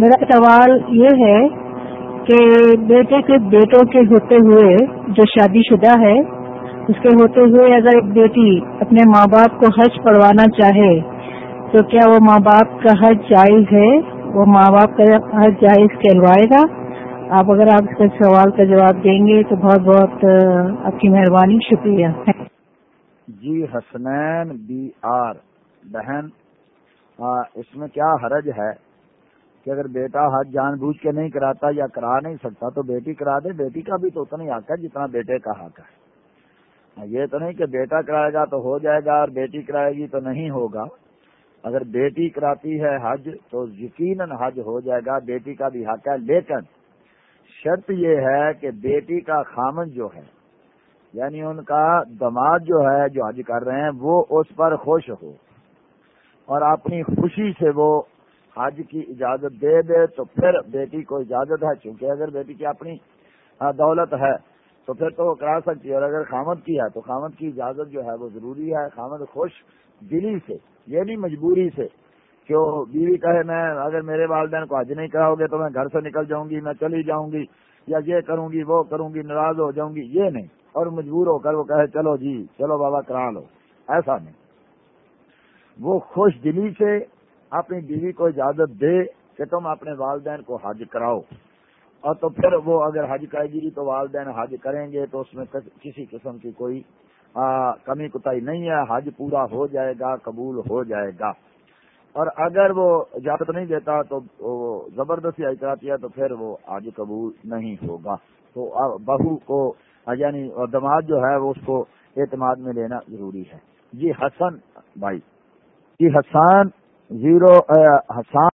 میرا سوال یہ ہے کہ بیٹے کے بیٹوں کے ہوتے ہوئے جو شادی شدہ ہے، اس کے ہوتے ہوئے اگر ایک بیٹی اپنے ماں باپ کو حج پڑھوانا چاہے، تو کیا وہ ماں باپ کا حج جائز ہے؟ وہ ماں باپ کا حج جائز کہلوائے گا؟ آپ اگر آپ اس سوال کا جواب دیں گے تو بہت بہت آپ کی مہربانی، شکریہ۔ جی حسنین بی آر، بہن اس میں کیا حرج ہے؟ کہ اگر بیٹا حج جان بوجھ کے نہیں کراتا یا کرا نہیں سکتا تو بیٹی کرا دے، بیٹی کا بھی تو اتنا ہی حق ہے جتنا بیٹے کا حق ہے۔ ہاں، یہ تو نہیں کہ بیٹا کرائے گا تو ہو جائے گا اور بیٹی کرائے گی تو نہیں ہوگا۔ اگر بیٹی کراتی ہے حج تو یقیناً حج ہو جائے گا، بیٹی کا بھی حق ہے۔ لیکن شرط یہ ہے کہ بیٹی کا خامن جو ہے یعنی ان کا دماد جو ہے، جو حج کر رہے ہیں، وہ اس پر خوش ہو اور اپنی خوشی سے وہ حج کی اجازت دے دے تو پھر بیٹی کو اجازت ہے، چونکہ اگر بیٹی کی اپنی دولت ہے، تو پھر تو وہ کرا سکتی ہے۔ اور اگر خامد کی ہے، تو خامد کی اجازت جو ہے وہ ضروری ہے۔ خامد خوش دلی سے، یہ نہیں مجبوری سے کہ بیوی کہے، میں اگر میرے والدین کو حج نہیں کراؤ گے تو میں گھر سے نکل جاؤں گی، میں چلی جاؤں گی، یا یہ کروں گی، وہ کروں گی، ناراض ہو جاؤں گی، یہ نہیں۔ اور مجبور ہو کر وہ کہے، چلو جی چلو بابا کرا لو۔ ایسا نہیں۔ وہ خوش دلی سے اپنی بیوی کو اجازت دے کہ تم اپنے والدین کو حج کراؤ۔ اور تو پھر وہ اگر حج کرے گی تو والدین حج کریں گے تو اس میں کسی قسم کی کوئی کمی کتائی نہیں ہے۔ حج پورا ہو جائے گا، قبول ہو جائے گا۔ اور اگر وہ اجازت نہیں دیتا تو زبردستی حج کراتی ہے تو پھر وہ حج قبول نہیں ہوگا۔ تو بہو کو یعنی دماد جو ہے وہ اس کو اعتماد میں لینا ضروری ہے۔ جی حسن بھائی جی حسان زیرو حسان